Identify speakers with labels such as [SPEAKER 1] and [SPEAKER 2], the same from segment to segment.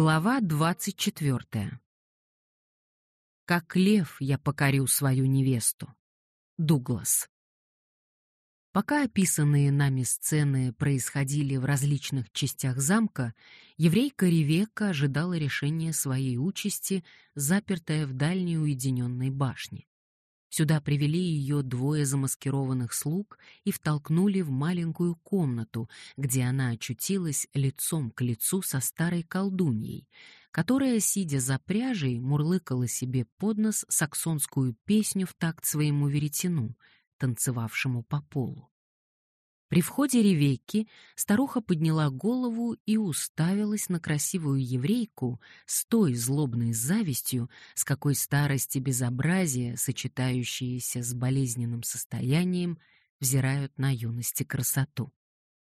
[SPEAKER 1] Глава двадцать четвертая. Как лев я покорю свою невесту. Дуглас. Пока описанные нами сцены происходили в различных частях замка, еврейка Ревекка ожидала решения своей участи, запертая в дальней уединенной башне. Сюда привели ее двое замаскированных слуг и втолкнули в маленькую комнату, где она очутилась лицом к лицу со старой колдуньей, которая, сидя за пряжей, мурлыкала себе под нос саксонскую песню в такт своему веретену, танцевавшему по полу. При входе Ревекки старуха подняла голову и уставилась на красивую еврейку с той злобной завистью, с какой старость и безобразие, сочетающиеся с болезненным состоянием, взирают на юность и красоту.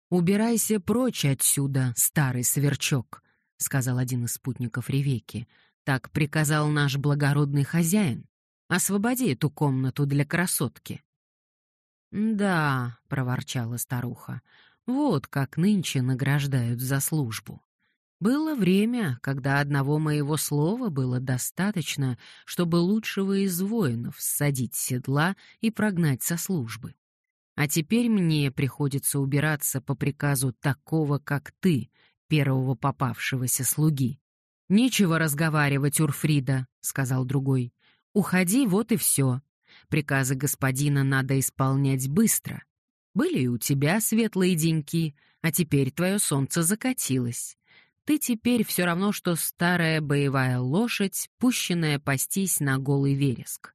[SPEAKER 1] «Убирайся прочь отсюда, старый сверчок», — сказал один из спутников Ревекки. «Так приказал наш благородный хозяин. Освободи эту комнату для красотки». «Да», — проворчала старуха, — «вот как нынче награждают за службу. Было время, когда одного моего слова было достаточно, чтобы лучшего из воинов ссадить седла и прогнать со службы. А теперь мне приходится убираться по приказу такого, как ты, первого попавшегося слуги. «Нечего разговаривать, Урфрида», — сказал другой. «Уходи, вот и все. Приказы господина надо исполнять быстро. Были и у тебя светлые деньки, а теперь твое солнце закатилось. Ты теперь все равно, что старая боевая лошадь, пущенная пастись на голый вереск.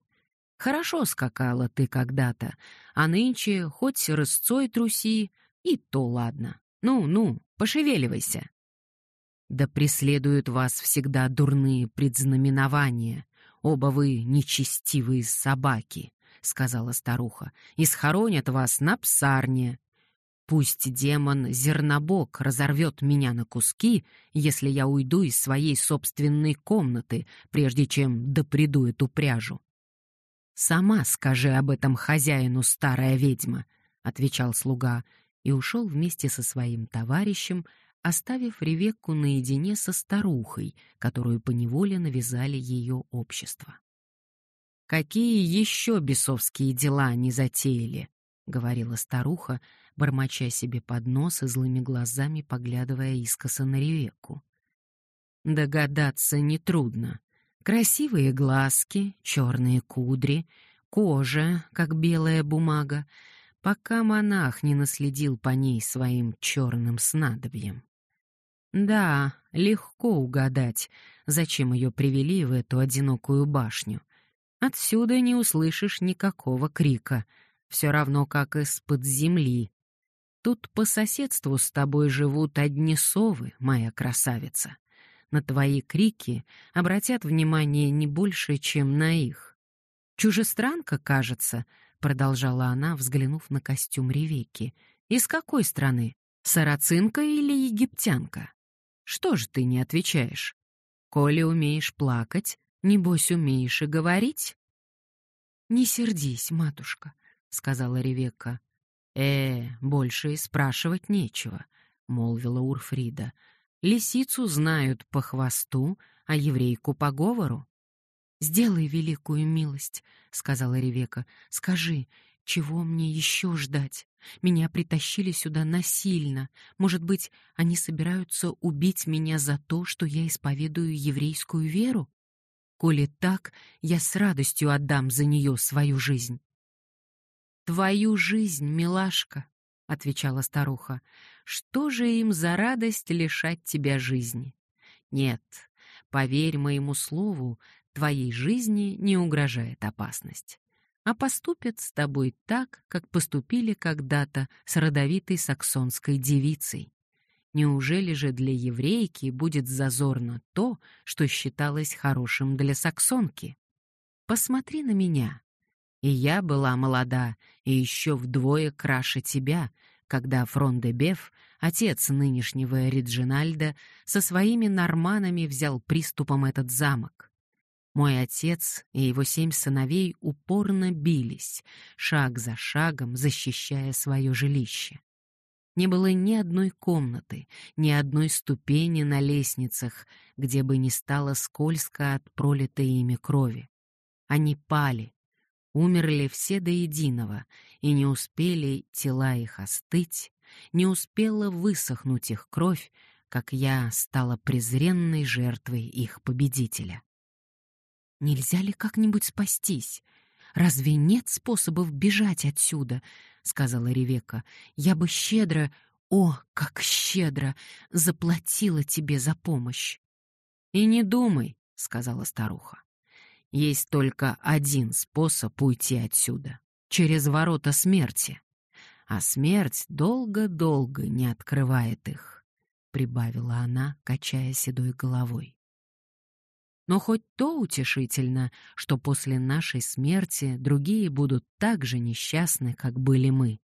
[SPEAKER 1] Хорошо скакала ты когда-то, а нынче хоть рысцой труси, и то ладно. Ну-ну, пошевеливайся. Да преследуют вас всегда дурные предзнаменования, Оба вы нечестивые собаки, сказала старуха, и схоронят вас на псарне. Пусть демон Зернобок разорвет меня на куски, если я уйду из своей собственной комнаты, прежде чем доприду эту пряжу. Сама скажи об этом хозяину, старая ведьма, отвечал слуга и ушел вместе со своим товарищем, оставив Ревекку наедине со старухой, которую поневоле навязали ее общество. «Какие еще бесовские дела они затеяли?» — говорила старуха, бормоча себе под нос и злыми глазами поглядывая искоса на Ревекку. «Догадаться нетрудно. Красивые глазки, черные кудри, кожа, как белая бумага, пока монах не наследил по ней своим черным снадобьем. Да, легко угадать, зачем ее привели в эту одинокую башню. Отсюда не услышишь никакого крика, все равно как из-под земли. Тут по соседству с тобой живут одни совы, моя красавица. На твои крики обратят внимание не больше, чем на их. Чужестранка, кажется, продолжала она, взглянув на костюм Ревекки. Из какой страны? Сарацинка или египтянка? Что же ты не отвечаешь? Коли умеешь плакать, небось умеешь и говорить? Не сердись, матушка, сказала Ревекка. Э, больше и спрашивать нечего, молвила Урфрида. Лисицу знают по хвосту, а еврейку по говору. Сделай великую милость, сказала Ревека. Скажи, чего мне еще ждать? Меня притащили сюда насильно. Может быть, они собираются убить меня за то, что я исповедую еврейскую веру? Коли так, я с радостью отдам за нее свою жизнь. Твою жизнь, милашка, отвечала старуха. Что же им за радость лишать тебя жизни? Нет, поверь моему слову, твоей жизни не угрожает опасность а поступят с тобой так, как поступили когда-то с родовитой саксонской девицей. Неужели же для еврейки будет зазорно то, что считалось хорошим для саксонки? Посмотри на меня. И я была молода, и еще вдвое краше тебя, когда Фрондебеф, отец нынешнего Риджинальда, со своими норманами взял приступом этот замок. Мой отец и его семь сыновей упорно бились, шаг за шагом защищая свое жилище. Не было ни одной комнаты, ни одной ступени на лестницах, где бы не стало скользко от пролитой ими крови. Они пали, умерли все до единого, и не успели тела их остыть, не успела высохнуть их кровь, как я стала презренной жертвой их победителя. Нельзя ли как-нибудь спастись? Разве нет способов бежать отсюда? сказала Ревека. Я бы щедро, о, как щедро заплатила тебе за помощь. И не думай, сказала старуха. Есть только один способ уйти отсюда через ворота смерти. А смерть долго-долго не открывает их, прибавила она, качая седой головой. Но хоть то утешительно, что после нашей смерти другие будут так же несчастны, как были мы.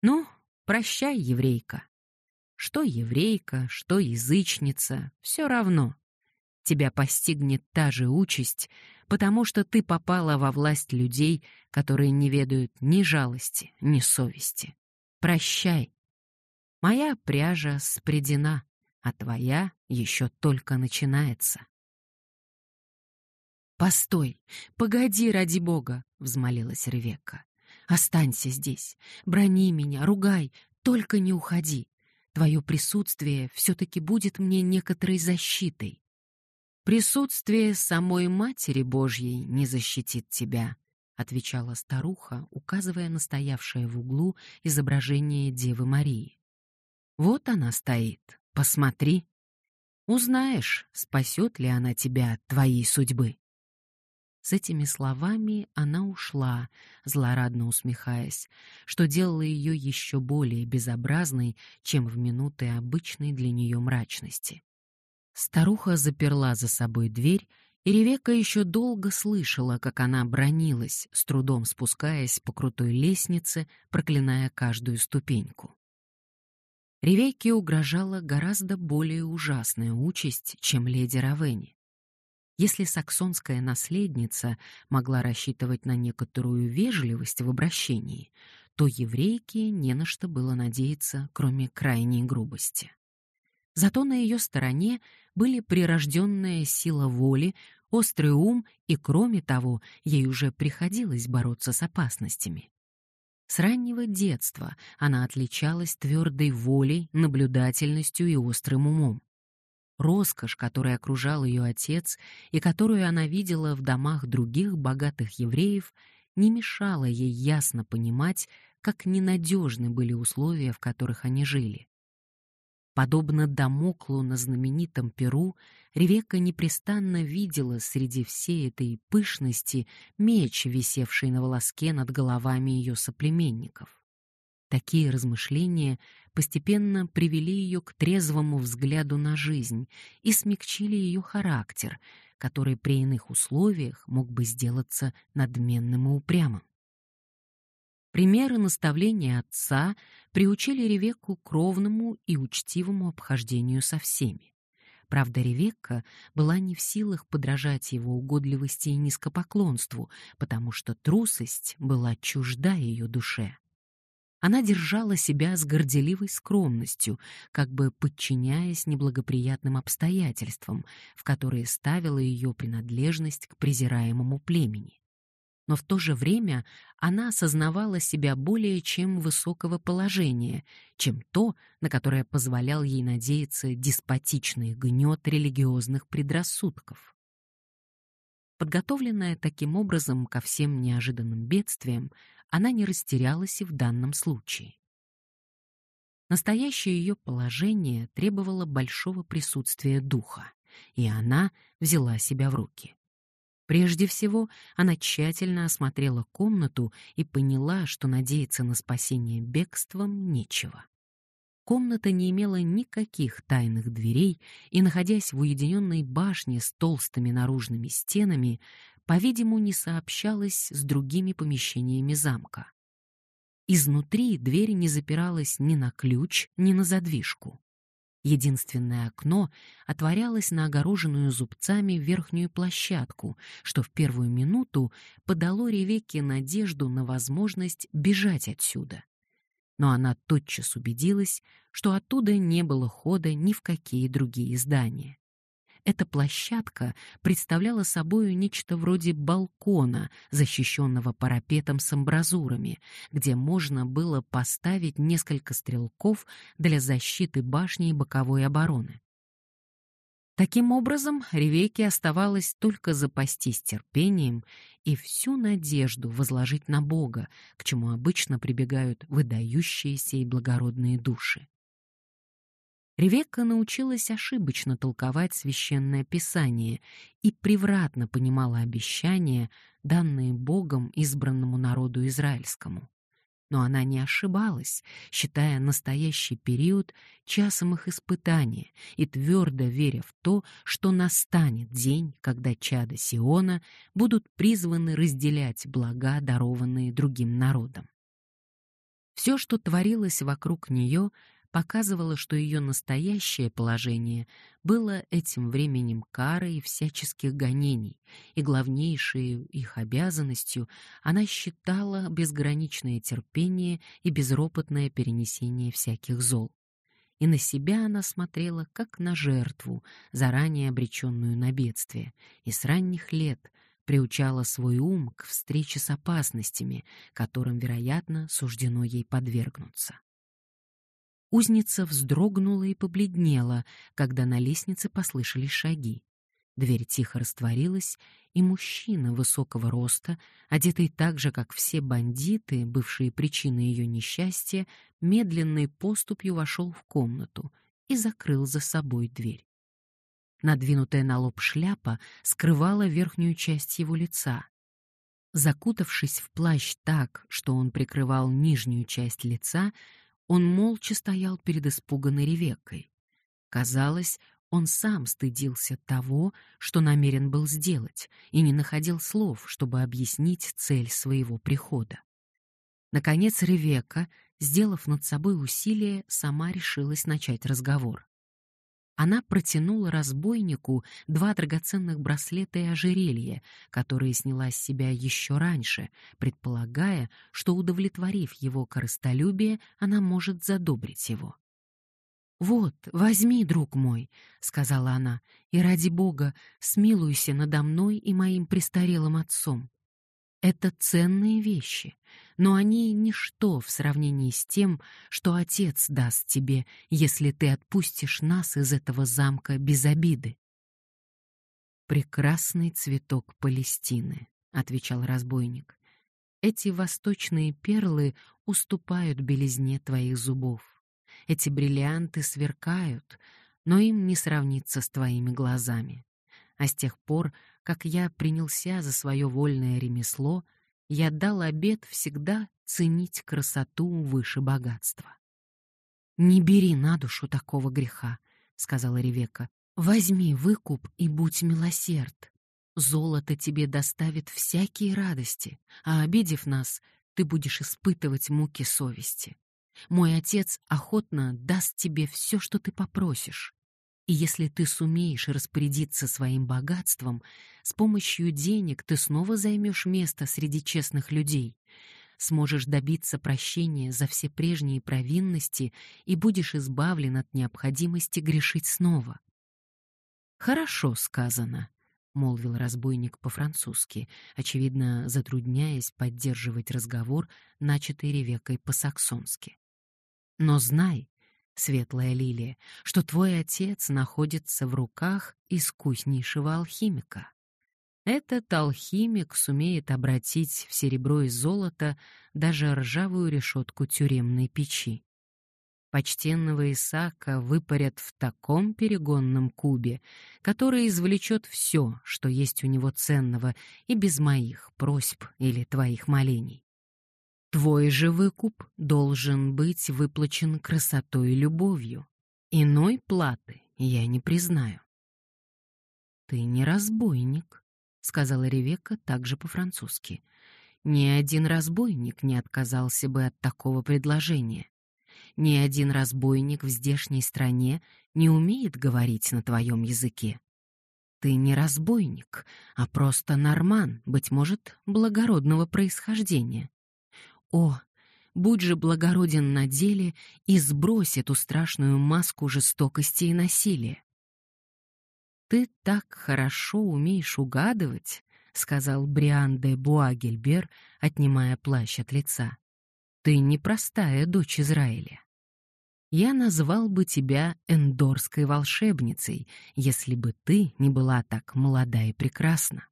[SPEAKER 1] Ну, прощай, еврейка. Что еврейка, что язычница, все равно. Тебя постигнет та же участь, потому что ты попала во власть людей, которые не ведают ни жалости, ни совести. Прощай. Моя пряжа спредена, а твоя еще только начинается. «Постой! Погоди, ради бога!» — взмолилась Ревекка. «Останься здесь, брони меня, ругай, только не уходи. Твое присутствие все-таки будет мне некоторой защитой. Присутствие самой Матери Божьей не защитит тебя», — отвечала старуха, указывая на стоявшее в углу изображение Девы Марии. «Вот она стоит, посмотри. Узнаешь, спасет ли она тебя от твоей судьбы». С этими словами она ушла, злорадно усмехаясь, что делало ее еще более безобразной, чем в минуты обычной для нее мрачности. Старуха заперла за собой дверь, и Ревека еще долго слышала, как она бронилась, с трудом спускаясь по крутой лестнице, проклиная каждую ступеньку. Ревекке угрожала гораздо более ужасная участь, чем леди Равенни. Если саксонская наследница могла рассчитывать на некоторую вежливость в обращении, то еврейке не на что было надеяться, кроме крайней грубости. Зато на ее стороне были прирожденная сила воли, острый ум и, кроме того, ей уже приходилось бороться с опасностями. С раннего детства она отличалась твердой волей, наблюдательностью и острым умом. Роскошь, которой окружал ее отец и которую она видела в домах других богатых евреев, не мешала ей ясно понимать, как ненадежны были условия, в которых они жили. Подобно Дамоклу на знаменитом Перу, Ревекка непрестанно видела среди всей этой пышности меч, висевший на волоске над головами ее соплеменников. Такие размышления постепенно привели ее к трезвому взгляду на жизнь и смягчили ее характер, который при иных условиях мог бы сделаться надменным и упрямым. Примеры наставления отца приучили Ревекку к ровному и учтивому обхождению со всеми. Правда, Ревекка была не в силах подражать его угодливости и низкопоклонству, потому что трусость была чужда ее душе. Она держала себя с горделивой скромностью, как бы подчиняясь неблагоприятным обстоятельствам, в которые ставила ее принадлежность к презираемому племени. Но в то же время она осознавала себя более чем высокого положения, чем то, на которое позволял ей надеяться деспотичный гнет религиозных предрассудков. Подготовленная таким образом ко всем неожиданным бедствиям, она не растерялась и в данном случае. Настоящее ее положение требовало большого присутствия духа, и она взяла себя в руки. Прежде всего, она тщательно осмотрела комнату и поняла, что надеяться на спасение бегством нечего. Комната не имела никаких тайных дверей, и, находясь в уединенной башне с толстыми наружными стенами, по-видимому, не сообщалась с другими помещениями замка. Изнутри дверь не запиралась ни на ключ, ни на задвижку. Единственное окно отворялось на огороженную зубцами верхнюю площадку, что в первую минуту подало Ревекке надежду на возможность бежать отсюда. но она тотчас убедилась, что оттуда не было хода ни в какие другие здания. Эта площадка представляла собой нечто вроде балкона, защищенного парапетом с амбразурами, где можно было поставить несколько стрелков для защиты башни и боковой обороны. Таким образом, Ревеке оставалось только запастись терпением и всю надежду возложить на Бога, к чему обычно прибегают выдающиеся и благородные души. Ревекка научилась ошибочно толковать священное писание и превратно понимала обещания, данные Богом избранному народу израильскому. Но она не ошибалась, считая настоящий период часом их испытания и твердо веря в то, что настанет день, когда чада Сиона будут призваны разделять блага, дарованные другим народам. Все, что творилось вокруг нее, показывало, что ее настоящее положение было этим временем карой всяческих гонений, и главнейшей их обязанностью она считала безграничное терпение и безропотное перенесение всяких зол. И на себя она смотрела как на жертву, заранее обреченную на бедствие, и с ранних лет приучала свой ум к встрече с опасностями, которым, вероятно, суждено ей подвергнуться. Узница вздрогнула и побледнела, когда на лестнице послышались шаги. Дверь тихо растворилась, и мужчина высокого роста, одетый так же, как все бандиты, бывшие причиной ее несчастья, медленной поступью вошел в комнату и закрыл за собой дверь. Надвинутая на лоб шляпа скрывала верхнюю часть его лица. Закутавшись в плащ так, что он прикрывал нижнюю часть лица, он молча стоял перед испуганной Ревеккой. Казалось, он сам стыдился того, что намерен был сделать, и не находил слов, чтобы объяснить цель своего прихода. Наконец Ревекка, сделав над собой усилие, сама решилась начать разговор. Она протянула разбойнику два драгоценных браслета и ожерелье, которые сняла с себя еще раньше, предполагая, что, удовлетворив его корыстолюбие, она может задобрить его. «Вот, возьми, друг мой», — сказала она, — «и ради Бога смилуйся надо мной и моим престарелым отцом. Это ценные вещи, но они ничто в сравнении с тем, что Отец даст тебе, если ты отпустишь нас из этого замка без обиды. «Прекрасный цветок Палестины», — отвечал разбойник. «Эти восточные перлы уступают белизне твоих зубов. Эти бриллианты сверкают, но им не сравниться с твоими глазами. А с тех пор, как я принялся за свое вольное ремесло, я дал обет всегда ценить красоту выше богатства. «Не бери на душу такого греха», — сказала Ревека. «Возьми выкуп и будь милосерд. Золото тебе доставит всякие радости, а, обидев нас, ты будешь испытывать муки совести. Мой отец охотно даст тебе все, что ты попросишь. И если ты сумеешь распорядиться своим богатством, с помощью денег ты снова займешь место среди честных людей, сможешь добиться прощения за все прежние провинности и будешь избавлен от необходимости грешить снова. Хорошо сказано, молвил разбойник по-французски, очевидно, затрудняясь поддерживать разговор, начатый Ревекой по-саксонски. Но знай, светлая лилия, что твой отец находится в руках искуснейшего алхимика. Этот алхимик сумеет обратить в серебро и золото даже ржавую решетку тюремной печи. Почтенного Исаака выпарят в таком перегонном кубе, который извлечет все, что есть у него ценного, и без моих просьб или твоих молений. Твой же выкуп должен быть выплачен красотой и любовью. Иной платы я не признаю. Ты не разбойник, сказала Ревекка также по-французски. Ни один разбойник не отказался бы от такого предложения. Ни один разбойник в здешней стране не умеет говорить на твоем языке. Ты не разбойник, а просто норман, быть может, благородного происхождения. О, будь же благороден на деле и сбрось эту страшную маску жестокости и насилия. «Ты так хорошо умеешь угадывать», — сказал Бриан де Буагельбер, отнимая плащ от лица. «Ты непростая дочь Израиля. Я назвал бы тебя эндорской волшебницей, если бы ты не была так молода и прекрасна.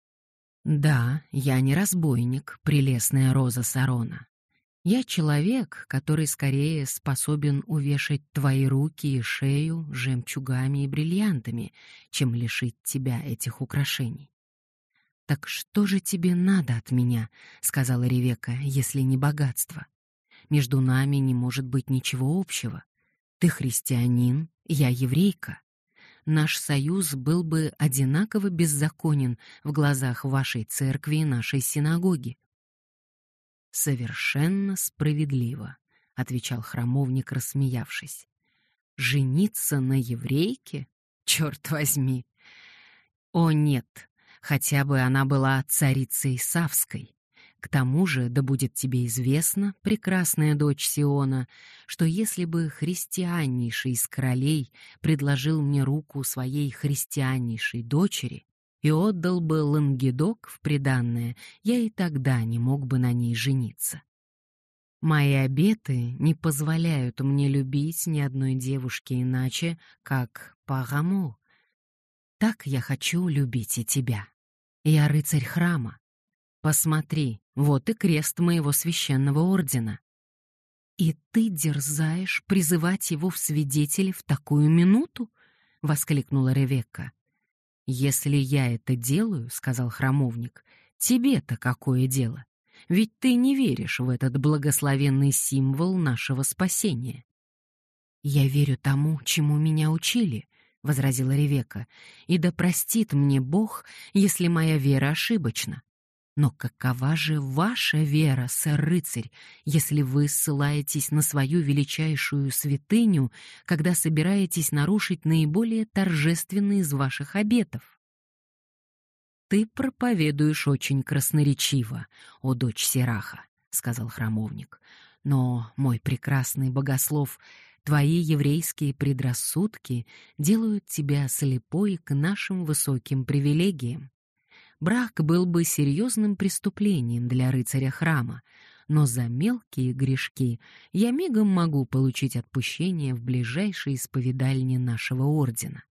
[SPEAKER 1] Да, я не разбойник, прелестная роза Сарона. Я человек, который скорее способен увешать твои руки и шею жемчугами и бриллиантами, чем лишить тебя этих украшений. Так что же тебе надо от меня, сказала Ревека, если не богатство? Между нами не может быть ничего общего. Ты христианин, я еврейка. Наш союз был бы одинаково беззаконен в глазах вашей церкви и нашей синагоги. Совершенно справедливо, отвечал храмовник, рассмеявшись. Жениться на еврейке? Черт возьми. О нет, хотя бы она была царицей Савской. К тому же, да будет тебе известно, прекрасная дочь Сиона, что если бы христианнейший из королей предложил мне руку своей христианнейшей дочери, и отдал бы Лангедок в приданное, я и тогда не мог бы на ней жениться. Мои обеты не позволяют мне любить ни одной девушки иначе, как Параму. Так я хочу любить и тебя. Я рыцарь храма. Посмотри, вот и крест моего священного ордена. И ты дерзаешь призывать его в свидетели в такую минуту? воскликнула Ревекка. «Если я это делаю, — сказал храмовник, — тебе-то какое дело? Ведь ты не веришь в этот благословенный символ нашего спасения». «Я верю тому, чему меня учили», — возразила Ревека, «и да простит мне Бог, если моя вера ошибочна. Но какова же ваша вера, сэр-рыцарь, если вы ссылаетесь на свою величайшую святыню, когда собираетесь нарушить наиболее торжественный из ваших обетов? Ты проповедуешь очень красноречиво, о дочь Сераха, сказал храмовник. Но, мой прекрасный богослов, твои еврейские предрассудки делают тебя слепой к нашим высоким привилегиям. Брак был бы серьезным преступлением для рыцаря храма, но за мелкие грешки я мигом могу получить отпущение в ближайшей исповедальне нашего ордена.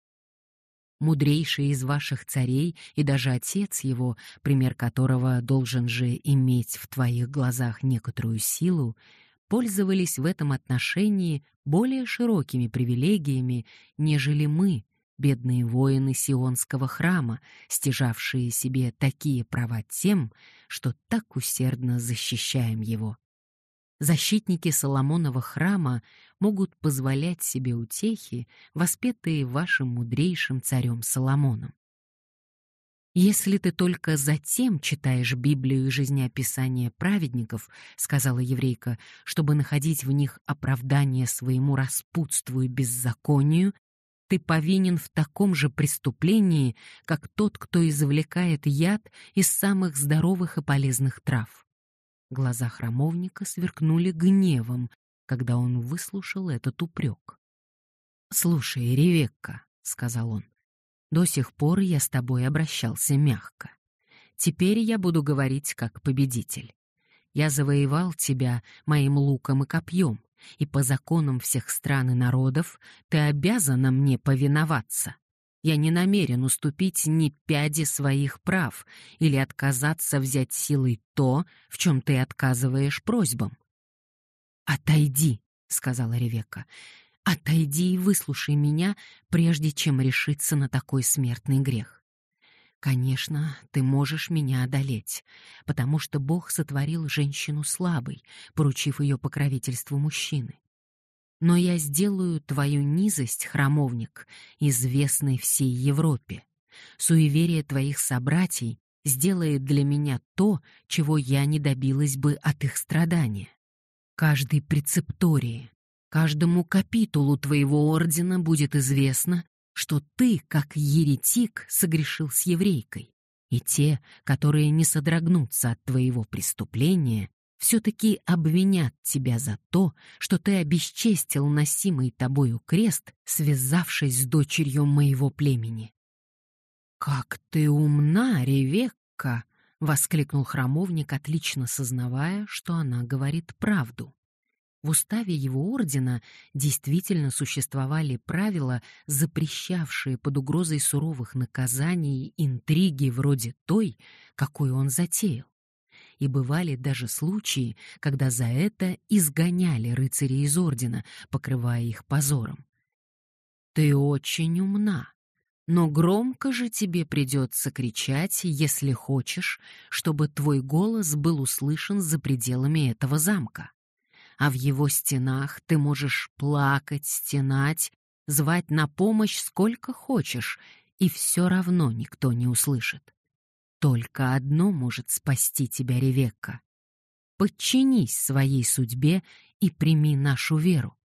[SPEAKER 1] Мудрейший из ваших царей и даже отец его, пример которого должен же иметь в твоих глазах некоторую силу, пользовались в этом отношении более широкими привилегиями, нежели мы, бедные воины Сионского храма, стяжавшие себе такие права тем, что так усердно защищаем его. Защитники Соломонова храма могут позволять себе утехи, воспетые вашим мудрейшим царем Соломоном. «Если ты только затем читаешь Библию и жизнеописание праведников, — сказала еврейка, — чтобы находить в них оправдание своему распутству и беззаконию, ты повинен в таком же преступлении, как тот, кто извлекает яд из самых здоровых и полезных трав. Глаза храмовника сверкнули гневом, когда он выслушал этот упрек. «Слушай, Ревекка», — сказал он, — «до сих пор я с тобой обращался мягко. Теперь я буду говорить как победитель. Я завоевал тебя моим луком и копьем, и по законам всех стран и народов ты обязана мне повиноваться. Я не намерен уступить ни пяди своих прав или отказаться взять силой то, в чем ты отказываешь просьбам. «Отойди», — сказала Ревекка, — «отойди и выслушай меня, прежде чем решиться на такой смертный грех. Конечно, ты можешь меня одолеть, потому что Бог сотворил женщину слабой, поручив ее покровительству мужчины. Но я сделаю твою низость, храмовник, известной всей Европе. Суеверие твоих собратьей сделает для меня то, чего я не добилась бы от их страдания. Каждой прецептории, каждому капитулу твоего ордена будет известно, что ты, как еретик, согрешил с еврейкой, и те, которые не содрогнутся от твоего преступления, все-таки обвинят тебя за то, что ты обесчестил носимый тобою крест, связавшись с дочерью моего племени. «Как ты умна, Ревекка!» — воскликнул храмовник, отлично сознавая, что она говорит правду. В уставе его ордена действительно существовали правила, запрещавшие под угрозой суровых наказаний интриги вроде той, какой он затеял. И бывали даже случаи, когда за это изгоняли рыцарей из ордена, покрывая их позором. «Ты очень умна», но громко же тебе придется кричать, если хочешь, чтобы твой голос был услышан за пределами этого замка а в его стенах ты можешь плакать, стенать, звать на помощь сколько хочешь, и все равно никто не услышит. Только одно может спасти тебя, Ревекка. Подчинись своей судьбе и прими нашу веру.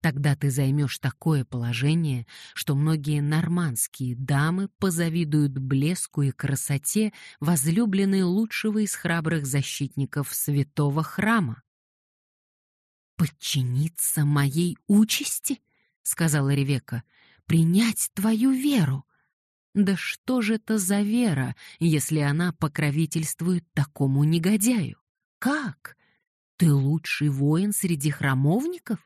[SPEAKER 1] Тогда ты займешь такое положение, что многие нормандские дамы позавидуют блеску и красоте возлюбленной лучшего из храбрых защитников святого храма. «Подчиниться моей участи?» — сказала Ревека. «Принять твою веру». Да что же это за вера, если она покровительствует такому негодяю? Как? Ты лучший воин среди храмовников?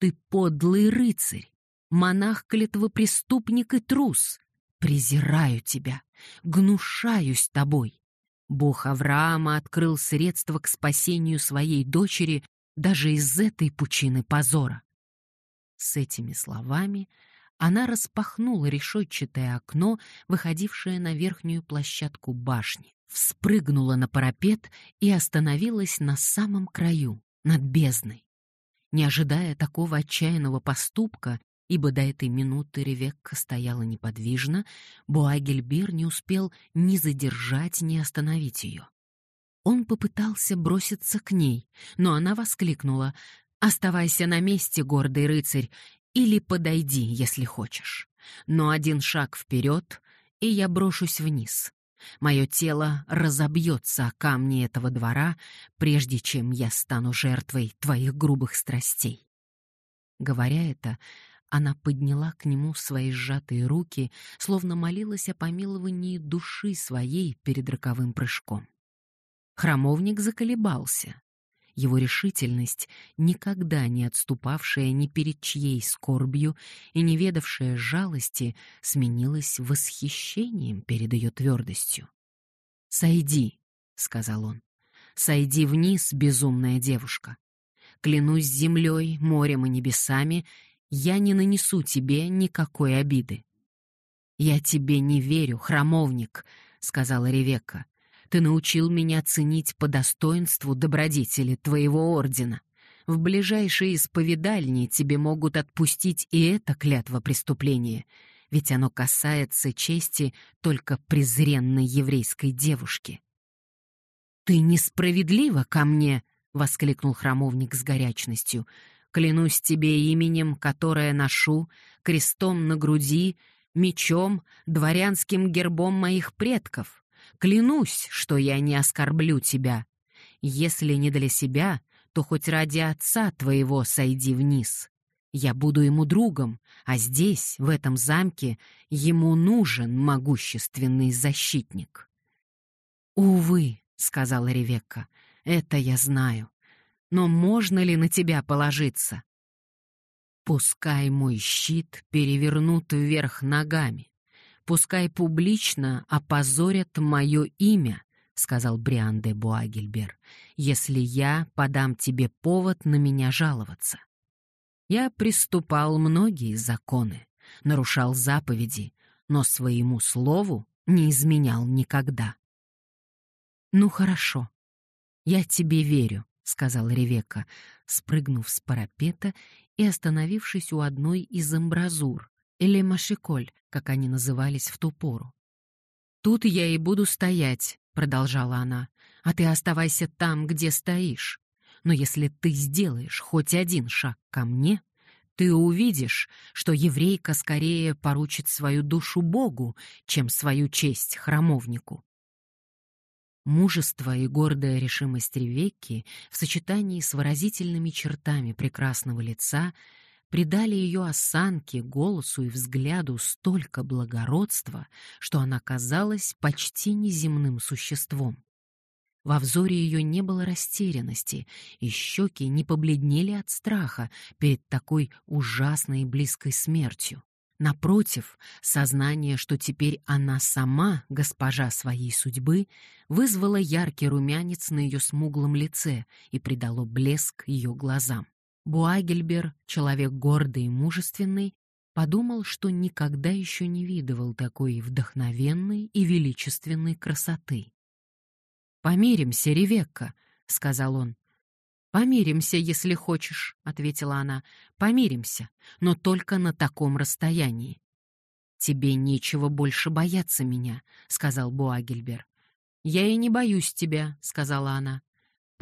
[SPEAKER 1] Ты подлый рыцарь, монах-клетвопреступник и трус. Презираю тебя, гнушаюсь тобой. Бог Авраама открыл средства к спасению своей дочери даже из этой пучины позора. С этими словами она распахнула решетчатое окно, выходившее на верхнюю площадку башни, вспрыгнула на парапет и остановилась на самом краю, над бездной. Не ожидая такого отчаянного поступка, ибо до этой минуты Ревекка стояла неподвижно, Буагельбер не успел ни задержать, ни остановить ее. Он попытался броситься к ней, но она воскликнула «Оставайся на месте, гордый рыцарь, или подойди, если хочешь. Но один шаг вперед, и я брошусь вниз. Мое тело разобьется о камни этого двора, прежде чем я стану жертвой твоих грубых страстей». Говоря это, она подняла к нему свои сжатые руки, словно молилась о помиловании души своей перед роковым прыжком. Храмовник заколебался. Его решительность, никогда не отступавшая ни перед чьей скорбью и не ведавшая жалости, сменилась восхищением перед ее твердостью. «Сойди», — сказал он, — «сойди вниз, безумная девушка. Клянусь землей, морем и небесами, я не нанесу тебе никакой обиды». «Я тебе не верю, храмовник», — сказала Ревекка. Ты научил меня ценить по достоинству добродетели твоего ордена. В ближайшие исповедальни тебе могут отпустить и это клятво преступления, ведь оно касается чести только презренной еврейской девушки. «Ты несправедлива ко мне!» — воскликнул храмовник с горячностью. «Клянусь тебе именем, которое ношу, крестом на груди, мечом, дворянским гербом моих предков. Клянусь, что я не оскорблю тебя. Если не для себя, то хоть ради отца твоего сойди вниз. Я буду ему другом, а здесь, в этом замке, ему нужен могущественный защитник. «Увы», — сказала Ревекка, — «это я знаю. Но можно ли на тебя положиться?» «Пускай мой щит перевернут вверх ногами, пускай публично опозорят мое имя, — сказал Бриан де Буагельбер, — если я подам тебе повод на меня жаловаться. Я приступал многие законы, нарушал заповеди, но своему слову не изменял никогда. «Ну хорошо, я тебе верю», — сказал Ревека, спрыгнув с парапета и остановившись у одной из амбразур, или машиколь, как они назывались в ту пору. «Тут я и буду стоять», — продолжала она, — «а ты оставайся там, где стоишь. Но если ты сделаешь хоть один шаг ко мне, ты увидишь, что еврейка скорее поручит свою душу Богу, чем свою честь храмовнику. Мужество и гордая решимость Ревекки в сочетании с выразительными чертами прекрасного лица придали ее осанке, голосу и взгляду столько благородства, что она казалась почти неземным существом. Во взоре ее не было растерянности, и щеки не побледнели от страха перед такой ужасной и близкой смертью. Напротив, сознание, что теперь она сама госпожа своей судьбы, вызвало яркий румянец на ее смуглом лице и придало блеск ее глазам. Буагельбер, человек гордый и мужественный, подумал, что никогда еще не видывал такой вдохновенной и величественной красоты. «Помиримся, Ревекка», — сказал он. «Помиримся, если хочешь», — ответила она. «Помиримся, но только на таком расстоянии». «Тебе нечего больше бояться меня», — сказал Буагельбер. «Я и не боюсь тебя», — сказала она.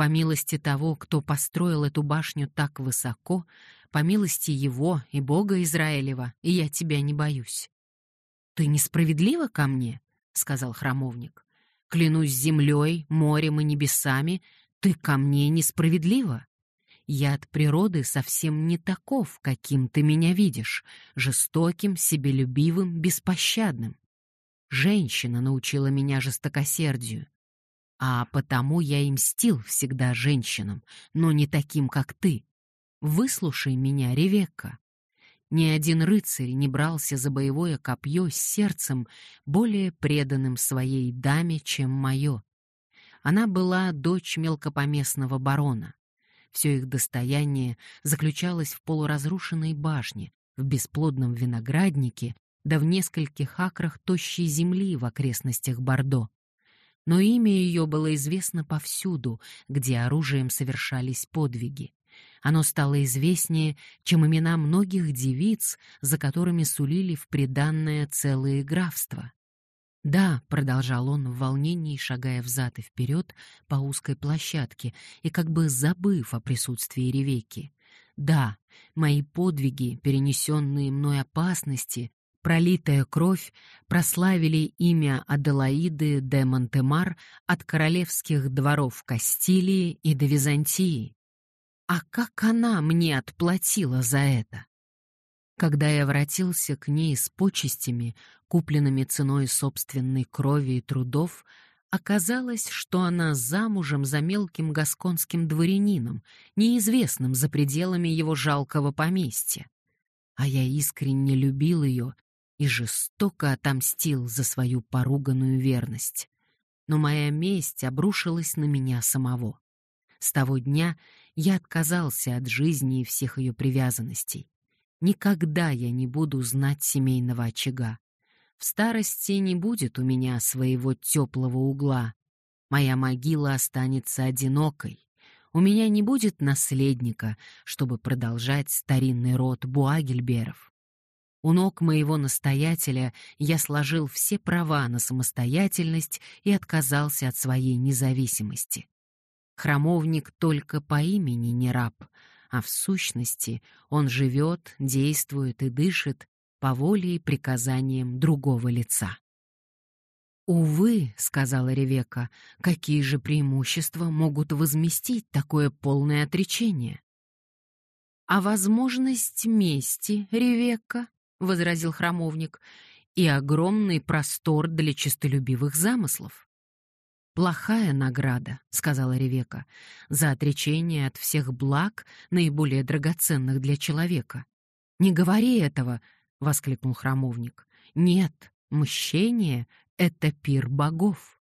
[SPEAKER 1] По милости того, кто построил эту башню так высоко, по милости его и Бога Израилева, и я тебя не боюсь. Ты несправедлива ко мне, сказал храмовник. Клянусь землей, морем и небесами, ты ко мне несправедлива. Я от природы совсем не таков, каким ты меня видишь, жестоким, себелюбивым, беспощадным. Женщина научила меня жестокосердию, а потому я и мстил всегда женщинам, но не таким, как ты. Выслушай меня, Ревекка. Ни один рыцарь не брался за боевое копье с сердцем, более преданным своей даме, чем мое. Она была дочь мелкопоместного барона. Все их достояние заключалось в полуразрушенной башне, в бесплодном винограднике, да в нескольких акрах тощей земли в окрестностях Бордо но имя ее было известно повсюду, где оружием совершались подвиги. Оно стало известнее, чем имена многих девиц, за которыми сулили в приданное целые графства. «Да», — продолжал он в волнении, шагая взад и вперед по узкой площадке и как бы забыв о присутствии Ревекки. «Да, мои подвиги, перенесенные мной опасности, пролитая кровь прославили имя Аделаиды де Монтемар от королевских дворов Кастилии и до Византии. А как она мне отплатила за это? Когда я воротился к ней с почестями, купленными ценой собственной крови и трудов, оказалось, что она замужем за мелким гасконским дворянином, неизвестным за пределами его жалкого поместья. А я искренне любил ее и жестоко отомстил за свою поруганную верность. Но моя месть обрушилась на меня самого. С того дня я отказался от жизни и всех ее привязанностей. Никогда я не буду знать семейного очага. В старости не будет у меня своего теплого угла. Моя могила останется одинокой. У меня не будет наследника, чтобы продолжать старинный род Буагельберов. У ног моего настоятеля я сложил все права на самостоятельность и отказался от своей независимости. Храмовник только по имени не раб, а в сущности он живет, действует и дышит по воле и приказаниям другого лица. «Увы», — сказала Ревека, — «какие же преимущества могут возместить такое полное отречение?» «А возможность мести, Ревекка?» Возразил храмовник, и огромный простор для честолюбивых замыслов. Плохая награда, сказала Ревека, за отречение от всех благ, наиболее драгоценных для человека. Не говори этого, воскликнул храмовник. Нет, мщение это пир богов.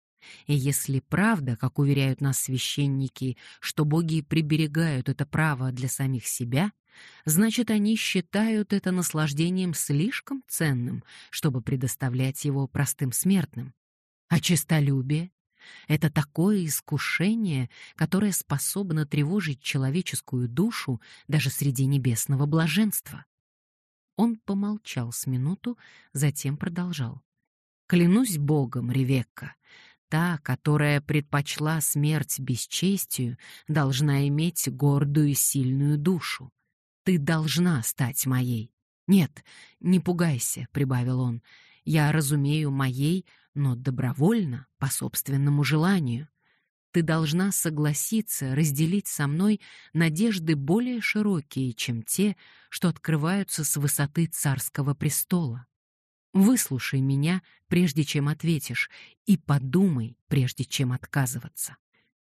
[SPEAKER 1] И если правда, как уверяют нас священники, что боги приберегают это право для самих себя, значит, они считают это наслаждением слишком ценным, чтобы предоставлять его простым смертным. А честолюбие — это такое искушение, которое способно тревожить человеческую душу даже среди небесного блаженства. Он помолчал с минуту, затем продолжал. «Клянусь Богом, Ревекка, Та, которая предпочла смерть бесчестию, должна иметь гордую и сильную душу. Ты должна стать моей. Нет, не пугайся, прибавил он. Я разумею моей, но добровольно, по собственному желанию. Ты должна согласиться разделить со мной надежды более широкие, чем те, что открываются с высоты царского престола. Выслушай меня, прежде чем ответишь, и подумай, прежде чем отказываться.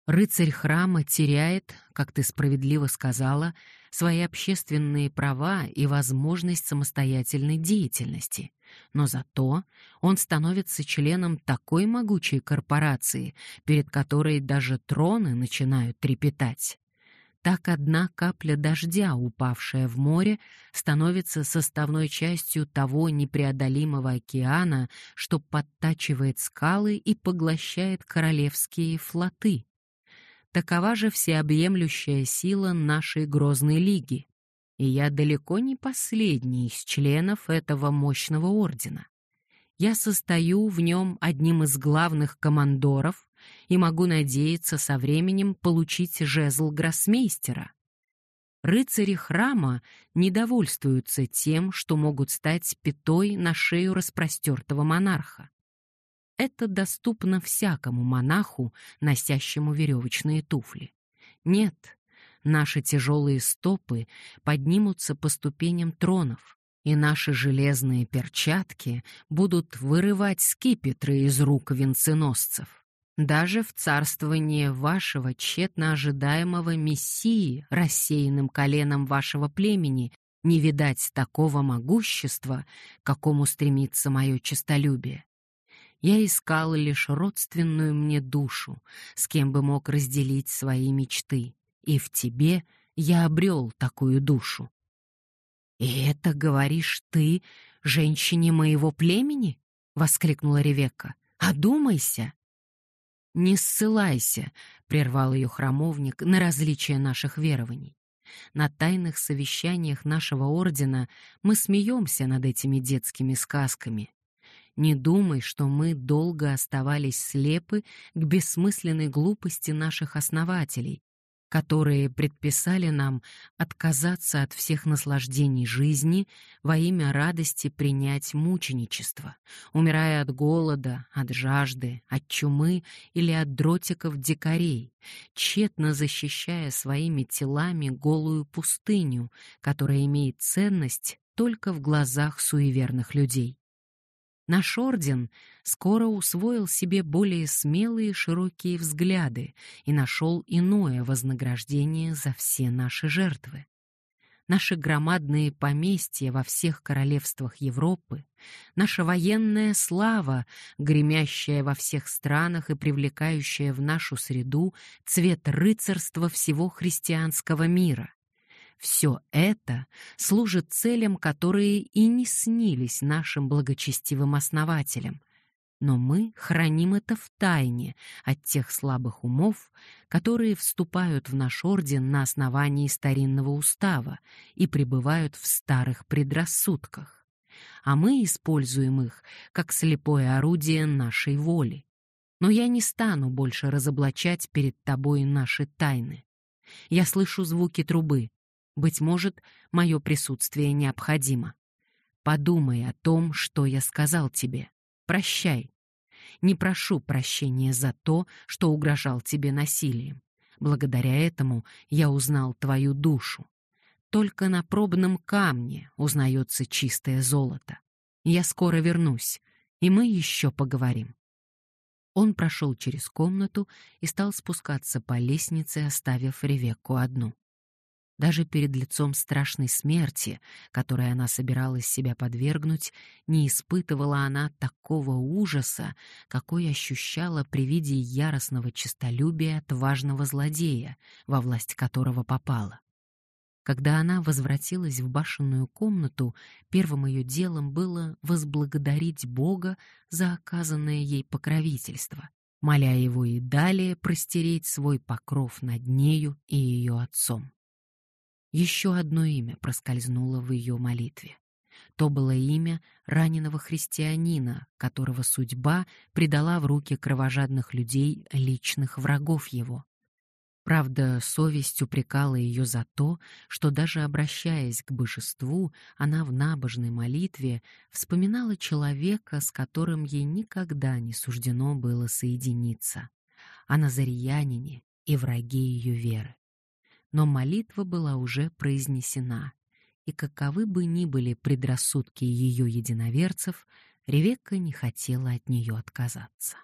[SPEAKER 1] Рыцарь храма теряет, как ты справедливо сказала, свои общественные права и возможность самостоятельной деятельности, но зато он становится членом такой могучей корпорации, перед которой даже троны начинают трепетать. Так одна капля дождя, упавшая в море, становится составной частью того непреодолимого океана, что подтачивает скалы и поглощает королевские флоты. Такова же всеобъемлющая сила нашей грозной лиги. И я далеко не последний из членов этого мощного ордена. Я состою в нем одним из главных командоров, и могу надеяться со временем получить жезл гроссмейстера. Рыцари храма недовольствуются тем, что могут стать пятой на шею распростертого монарха. Это доступно всякому монаху, носящему веревочные туфли. Нет, наши тяжелые стопы поднимутся по ступеням тронов, и наши железные перчатки будут вырывать скипетры из рук венценосцев. Даже в царствование вашего тщетно ожидаемого мессии, рассеянным коленом вашего племени, не видать такого могущества, какому стремится мое честолюбие. Я искал лишь родственную мне душу, с кем бы мог разделить свои мечты, и в тебе я обрел такую душу. «И это говоришь ты, женщине моего племени?» — воскликнула Ревекка. «Одумайся!» «Не ссылайся», — прервал ее храмовник, — «на различия наших верований. На тайных совещаниях нашего ордена мы смеемся над этими детскими сказками. Не думай, что мы долго оставались слепы к бессмысленной глупости наших основателей, которые предписали нам отказаться от всех наслаждений жизни во имя радости принять мученичество, умирая от голода, от жажды, от чумы или от дротиков дикарей, тщетно защищая своими телами голую пустыню, которая имеет ценность только в глазах суеверных людей. Наш орден скоро усвоил себе более смелые широкие взгляды и нашел иное вознаграждение за все наши жертвы. Наши громадные поместья во всех королевствах Европы, наша военная слава, гремящая во всех странах и привлекающая в нашу среду цвет рыцарства всего христианского мира, все это служит целям, которые и не снились нашим благочестивым основателям. Но мы храним это в тайне от тех слабых умов, которые вступают в наш орден на основании старинного устава и пребывают в старых предрассудках. А мы используем их как слепое орудие нашей воли. Но я не стану больше разоблачать перед тобой наши тайны. Я слышу звуки трубы, быть может, мое присутствие необходимо. Подумай о том, что я сказал тебе. Прощай. Не прошу прощения за то, что угрожал тебе насилием. Благодаря этому я узнал твою душу. Только на пробном камне узнается чистое золото. Я скоро вернусь, и мы еще поговорим. Он прошел через комнату и стал спускаться по лестнице, оставив Ревекку одну. Даже перед лицом страшной смерти, которой она собиралась себя подвергнуть, не испытывала она такого ужаса, какой ощущала при виде яростного честолюбия отважного злодея, во власть которого попала. Когда она возвратилась в башенную комнату, первым ее делом было возблагодарить Бога за оказанное ей покровительство, моля его и далее простереть свой покров над нею и ее отцом. Еще одно имя проскользнуло в ее молитве. То было имя раненого христианина, которого судьба предала в руки кровожадных людей, личных врагов его. Правда, совесть упрекала ее за то, что даже обращаясь к божеству, она в набожной молитве вспоминала человека, с которым ей никогда не суждено было соединиться, о назариянине и враге ее веры. Но молитва была уже произнесена, и каковы бы ни были предрассудки ее единоверцев, Ревекка не хотела от нее отказаться.